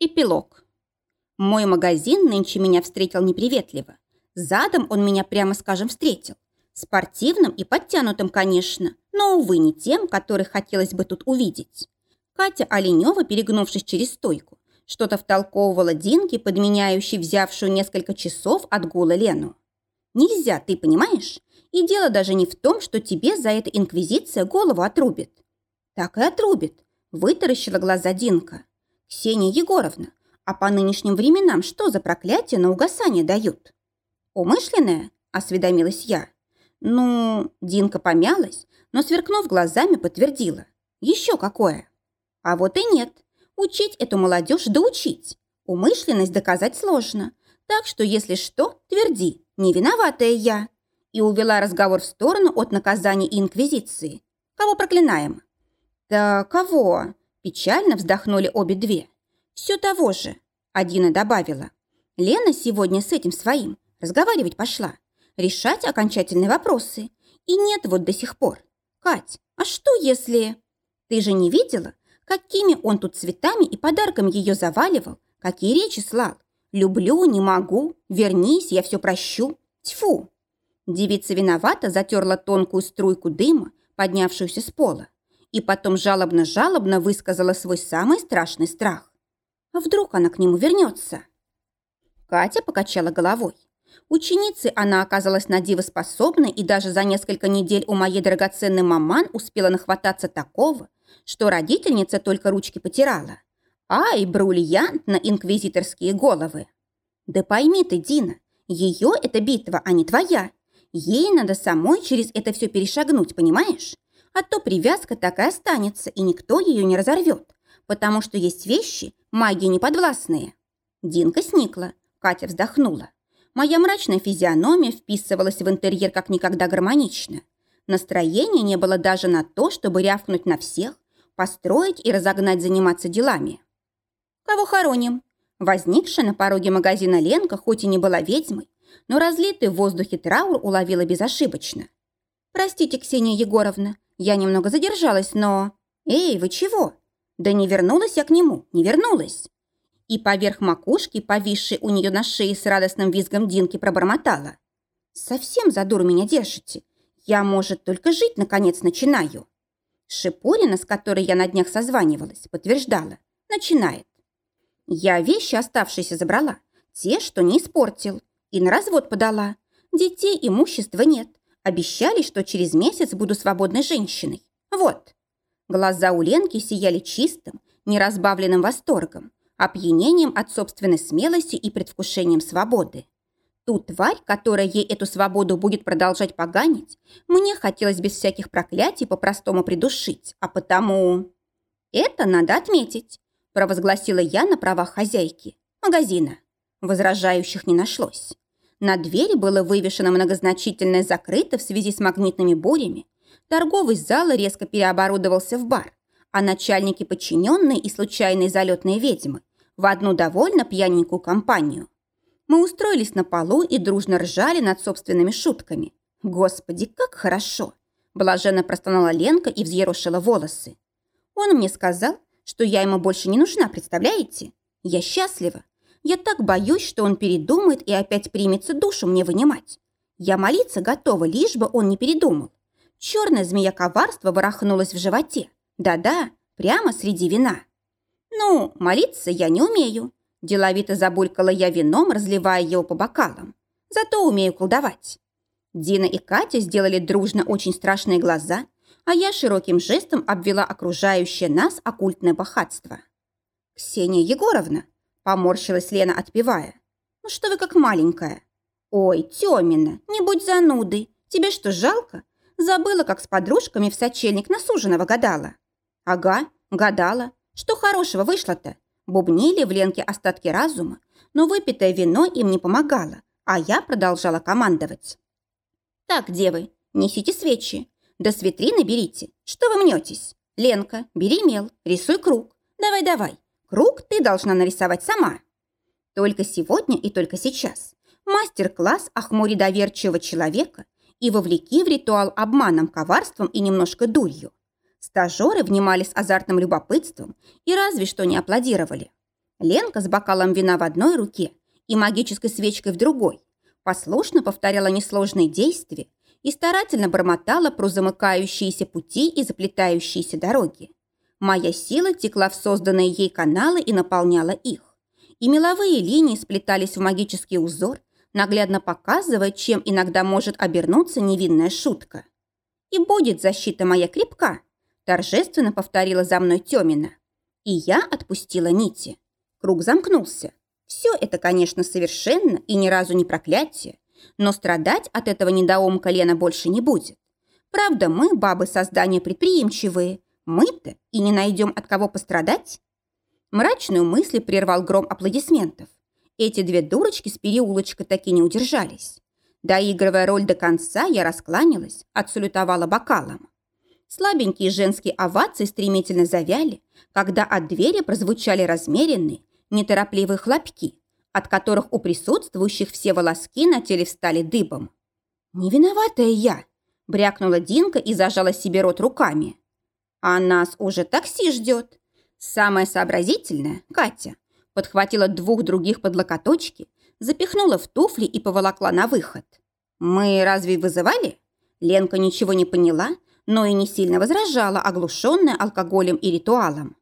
Эпилог. Мой магазин нынче меня встретил неприветливо. Задом он меня, прямо скажем, встретил. Спортивным и подтянутым, конечно, но, увы, не тем, которых хотелось бы тут увидеть. Катя Оленева, перегнувшись через стойку, что-то втолковывала Динке, подменяющей взявшую несколько часов от гула Лену. Нельзя, ты понимаешь? И дело даже не в том, что тебе за это инквизиция голову отрубит. Так и отрубит, вытаращила глаза Динка. «Ксения Егоровна, а по нынешним временам что за проклятие на угасание дают?» «Умышленное?» – осведомилась я. «Ну...» – Динка помялась, но, сверкнув глазами, подтвердила. «Еще какое?» «А вот и нет. Учить эту молодежь да. Умышленность доказать сложно. Так что, если что, тверди, не виноватая я». И увела разговор в сторону от наказания и инквизиции. «Кого проклинаем?» «Да кого?» Печально вздохнули обе две. «Все того же», – Адина добавила. «Лена сегодня с этим своим разговаривать пошла, решать окончательные вопросы. И нет вот до сих пор. Кать, а что если...» «Ты же не видела, какими он тут цветами и подарками ее заваливал, какие речи слал? Люблю, не могу, вернись, я все прощу. Тьфу!» Девица виновата затерла тонкую струйку дыма, поднявшуюся с пола и потом жалобно-жалобно высказала свой самый страшный страх. А вдруг она к нему вернется? Катя покачала головой. Ученицей она оказалась на и даже за несколько недель у моей драгоценной маман успела нахвататься такого, что родительница только ручки потирала. Ай, бриллиант на инквизиторские головы. Да пойми ты, Дина, ее это битва, а не твоя. Ей надо самой через это все перешагнуть, понимаешь? А то привязка так и останется, и никто ее не разорвет, потому что есть вещи, магии неподвластные. Динка сникла, Катя вздохнула. Моя мрачная физиономия вписывалась в интерьер как никогда гармонично. Настроения не было даже на то, чтобы рявкнуть на всех, построить и разогнать заниматься делами. «Кого хороним?» Возникшая на пороге магазина Ленка хоть и не была ведьмой, но разлитый в воздухе траур уловила безошибочно. «Простите, Ксения Егоровна, я немного задержалась, но... Эй, вы чего? Да не вернулась я к нему, не вернулась. И поверх макушки, повисшей у нее на шее с радостным визгом Динки, пробормотала. Совсем за дур меня держите. Я, может, только жить, наконец, начинаю. Шипурина, с которой я на днях созванивалась, подтверждала. Начинает. Я вещи оставшиеся забрала, те, что не испортил, и на развод подала. Детей имущества нет, Обещали, что через месяц буду свободной женщиной. Вот. Глаза у Ленки сияли чистым, неразбавленным восторгом, опьянением от собственной смелости и предвкушением свободы. Ту тварь, которая ей эту свободу будет продолжать поганить, мне хотелось без всяких проклятий по-простому придушить, а потому... Это надо отметить, провозгласила я на правах хозяйки магазина. Возражающих не нашлось. На двери было вывешено многозначительное «закрыто» в связи с магнитными бурями. Торговый зал резко переоборудовался в бар, а начальники подчиненные и случайные залетные ведьмы в одну довольно пьяненькую компанию. Мы устроились на полу и дружно ржали над собственными шутками. Господи, как хорошо! Блаженно простонала Ленка и взъерошила волосы. Он мне сказал, что я ему больше не нужна, представляете? Я счастлива. Я так боюсь, что он передумает и опять примется душу мне вынимать. Я молиться готова, лишь бы он не передумал. Черная змея коварства ворохнулась в животе. Да-да, прямо среди вина. Ну, молиться я не умею. Деловито забулькала я вином, разливая его по бокалам. Зато умею колдовать. Дина и Катя сделали дружно очень страшные глаза, а я широким жестом обвела окружающее нас оккультное богатство. «Ксения Егоровна, Поморщилась Лена, отпевая. «Ну что вы как маленькая?» «Ой, Тёмина, не будь занудой. Тебе что, жалко? Забыла, как с подружками в сочельник на суженого гадала». «Ага, гадала. Что хорошего вышло-то?» Бубнили в Ленке остатки разума, но выпитое вино им не помогало, а я продолжала командовать. «Так, девы, несите свечи. Да с витрины берите. Что вы мнетесь? Ленка, бери мел, рисуй круг. Давай-давай, Круг ты должна нарисовать сама. Только сегодня и только сейчас. Мастер-класс о хмуре доверчивого человека и вовлеки в ритуал обманом, коварством и немножко дурью. Стажеры внимали с азартным любопытством и разве что не аплодировали. Ленка с бокалом вина в одной руке и магической свечкой в другой послушно повторяла несложные действия и старательно бормотала про замыкающиеся пути и заплетающиеся дороги. Моя сила текла в созданные ей каналы и наполняла их. И меловые линии сплетались в магический узор, наглядно показывая, чем иногда может обернуться невинная шутка. «И будет защита моя крепка», торжественно повторила за мной Тёмина. И я отпустила нити. Круг замкнулся. Все это, конечно, совершенно и ни разу не проклятие, но страдать от этого недоумка Лена больше не будет. Правда, мы, бабы создания предприимчивые, мы-то и не найдем от кого пострадать. Мрачную мысль прервал гром аплодисментов. Эти две дурочки с переулочка таки не удержались. Доигрывая роль до конца, я раскланялась, отсалютовала бокалом. Слабенькие женские овации стремительно завяли, когда от двери прозвучали размеренные, неторопливые хлопки, от которых у присутствующих все волоски на теле встали дыбом. «Не виноватая я!» – брякнула Динка и зажала себе рот руками. «А нас уже такси ждет!» Самая сообразительная, Катя, подхватила двух других под локоточки, запихнула в туфли и поволокла на выход. «Мы разве вызывали?» Ленка ничего не поняла, но и не сильно возражала, оглушенная алкоголем и ритуалом.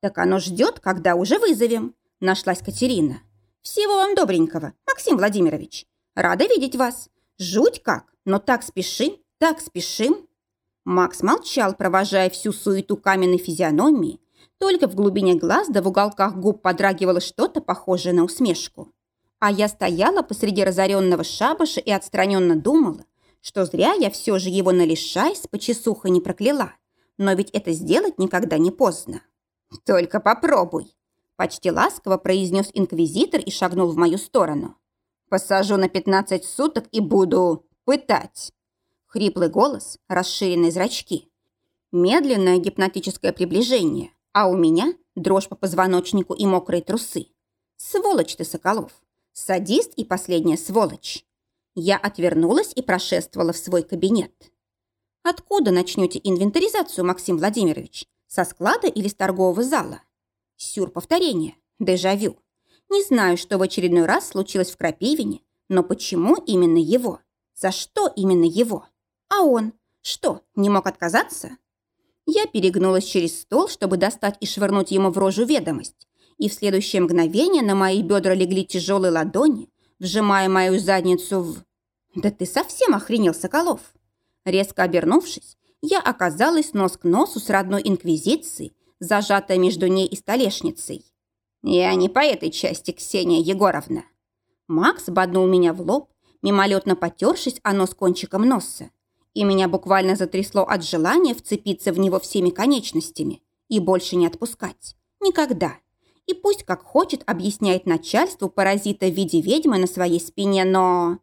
«Так оно ждет, когда уже вызовем», – нашлась Катерина. «Всего вам добренького, Максим Владимирович. Рада видеть вас. Жуть как, но так спешим, так спешим». Макс молчал, провожая всю суету каменной физиономии. Только в глубине глаз да в уголках губ подрагивало что-то похожее на усмешку. А я стояла посреди разоренного шабаша и отстраненно думала, что зря я все же его на лишай с почесухой не прокляла. Но ведь это сделать никогда не поздно. «Только попробуй!» Почти ласково произнес инквизитор и шагнул в мою сторону. «Посажу на 15 суток и буду пытать!» Хриплый голос, расширенные зрачки. Медленное гипнотическое приближение, а у меня дрожь по позвоночнику и мокрые трусы. Сволочь ты, Соколов! Садист и последняя сволочь! Я отвернулась и прошествовала в свой кабинет. «Откуда начнете инвентаризацию, Максим Владимирович? Со склада или с торгового зала?» Сюр повторение. Дежавю. Не знаю, что в очередной раз случилось в Крапивине, но почему именно его? За что именно его? А он? Что, не мог отказаться? Я перегнулась через стол, чтобы достать и швырнуть ему в рожу ведомость. И в следующее мгновение на мои бедра легли тяжелые ладони, вжимая мою задницу в... «Да ты совсем охренел, Соколов!» Резко обернувшись, я оказалась нос к носу с родной инквизицией, зажатая между ней и столешницей. «Я не по этой части, Ксения Егоровна!» Макс боднул меня в лоб, мимолетно потершись о нос кончиком носа, и меня буквально затрясло от желания вцепиться в него всеми конечностями и больше не отпускать. Никогда. И пусть как хочет объясняет начальству паразита в виде ведьмы на своей спине, но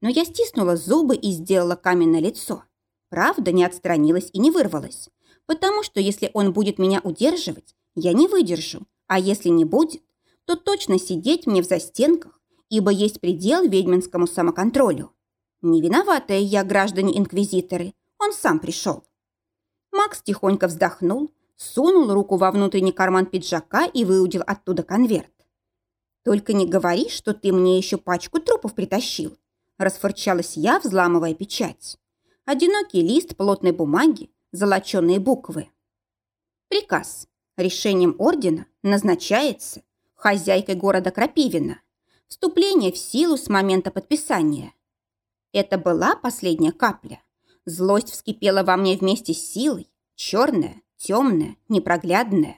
но я стиснула зубы и сделала каменное лицо. Правда, не отстранилась и не вырвалась, потому что если он будет меня удерживать, я не выдержу, а если не будет, то точно сидеть мне в застенках, ибо есть предел ведьминскому самоконтролю. Не виноватая я, граждане-инквизиторы, он сам пришел. Макс тихонько вздохнул, сунул руку во внутренний карман пиджака и выудил оттуда конверт. «Только не говори, что ты мне еще пачку трупов притащил», Расфорчалась я, взламывая печать. Одинокий лист плотной бумаги, золоченые буквы. Приказ. Решением ордена назначается хозяйкой города Крапивина. Вступление в силу с момента подписания. Это была последняя капля. Злость вскипела во мне вместе с силой. Черная, темная, непроглядная.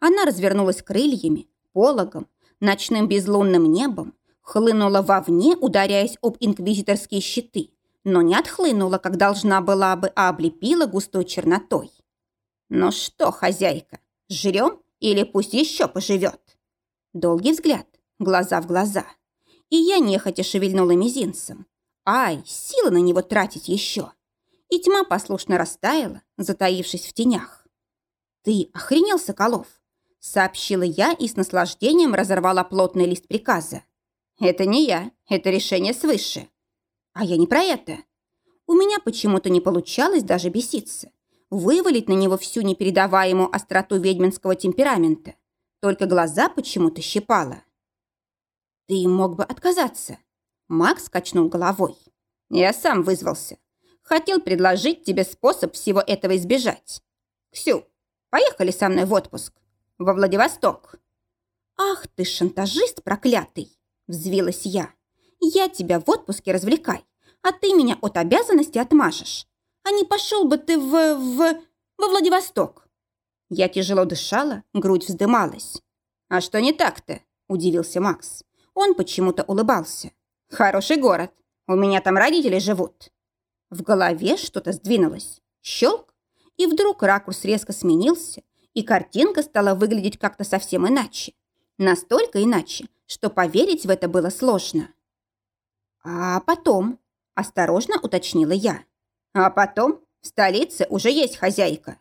Она развернулась крыльями, пологом, ночным безлунным небом, Хлынула вовне, ударяясь об инквизиторские щиты, но не отхлынула, как должна была бы, а облепила густой чернотой. «Ну что, хозяйка, жрем или пусть еще поживет?» Долгий взгляд, глаза в глаза. И я нехотя шевельнула мизинцем. Ай, силы на него тратить еще. И тьма послушно растаяла, затаившись в тенях. «Ты охренел, Соколов?» сообщила я и с наслаждением разорвала плотный лист приказа. Это не я, это решение свыше. А я не про это. У меня почему-то не получалось даже беситься. Вывалить на него всю непередаваемую остроту ведьминского темперамента. только глаза почему-то щипало. «Ты мог бы отказаться». Макс качнул головой. «Я сам вызвался. Хотел предложить тебе способ всего этого избежать. Ксю, поехали со мной в отпуск. Во Владивосток». «Ах ты, шантажист проклятый!» – взвилась я. «Я тебя в отпуске развлекай, а ты меня от обязанности отмажешь. А не пошел бы ты в... в... во Владивосток?» Я тяжело дышала, грудь вздымалась. «А что не так-то?» – удивился Макс. Он почему-то улыбался. «Хороший город. У меня там родители живут». В голове что-то сдвинулось. Щелк. И вдруг ракурс резко сменился, и картинка стала выглядеть как-то совсем иначе. Настолько иначе, что поверить в это было сложно. «А потом?» – осторожно уточнила я. «А потом? В столице уже есть хозяйка».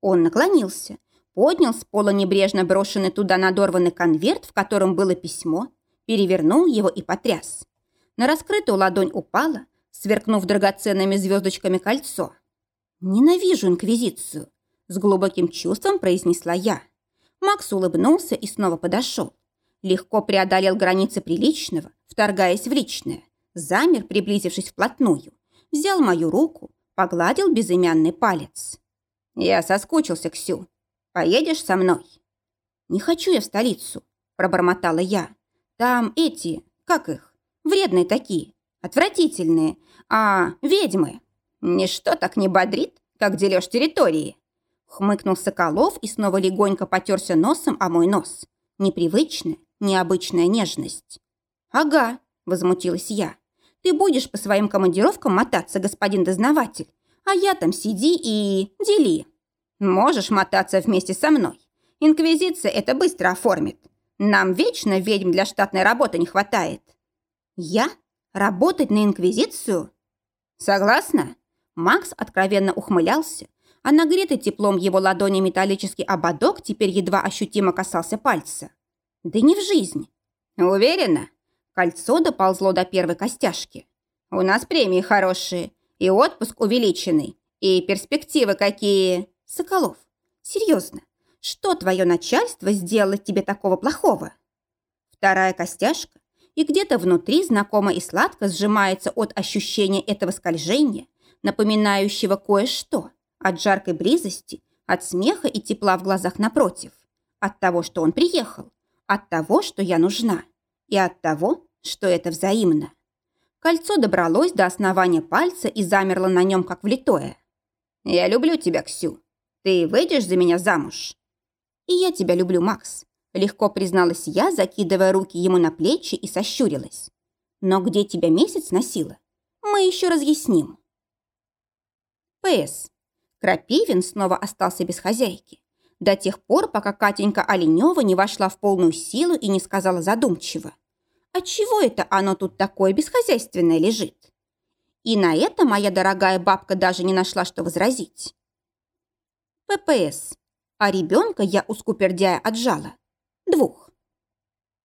Он наклонился, поднял с пола небрежно брошенный туда надорванный конверт, в котором было письмо, перевернул его и потряс. На раскрытую ладонь упало, сверкнув драгоценными звездочками кольцо. «Ненавижу инквизицию», – с глубоким чувством произнесла я. Макс улыбнулся и снова подошел. Легко преодолел границы приличного, вторгаясь в личное. Замер, приблизившись вплотную. Взял мою руку, погладил безымянный палец. «Я соскучился, Ксю. Поедешь со мной?» «Не хочу я в столицу», – пробормотала я. «Там эти, как их, вредные такие, отвратительные, а ведьмы. Ничто так не бодрит, как дележ территории». Хмыкнул Соколов и снова легонько потерся носом о мой нос. Непривычная, необычная нежность. «Ага», – возмутилась я. «Ты будешь по своим командировкам мотаться, господин дознаватель, а я там сиди и дели. Можешь мотаться вместе со мной. Инквизиция это быстро оформит. Нам вечно ведьм для штатной работы не хватает». «Я? Работать на Инквизицию?» «Согласна?» Макс откровенно ухмылялся, а нагретый теплом его ладони металлический ободок теперь едва ощутимо касался пальца. Да не в жизнь. Уверена? Кольцо доползло до первой костяшки. У нас премии хорошие, и отпуск увеличенный, и перспективы какие. Соколов, серьезно, что твое начальство сделало тебе такого плохого? Вторая костяшка, и где-то внутри знакомо и сладко сжимается от ощущения этого скольжения, напоминающего кое-что – от жаркой близости, от смеха и тепла в глазах напротив. От того, что он приехал. От того, что я нужна. И от того, что это взаимно. Кольцо добралось до основания пальца и замерло на нем, как влитое. «Я люблю тебя, Ксю. Ты выйдешь за меня замуж?» «И я тебя люблю, Макс», — легко призналась я, закидывая руки ему на плечи и сощурилась. «Но где тебя месяц носила? Мы еще разъясним». П.С. Крапивин снова остался без хозяйки. До тех пор, пока Катенька Оленева не вошла в полную силу и не сказала задумчиво. «А чего это оно тут такое бесхозяйственное лежит?» И на это моя дорогая бабка даже не нашла, что возразить. ППС. А ребенка я у скупердяя отжала. Двух.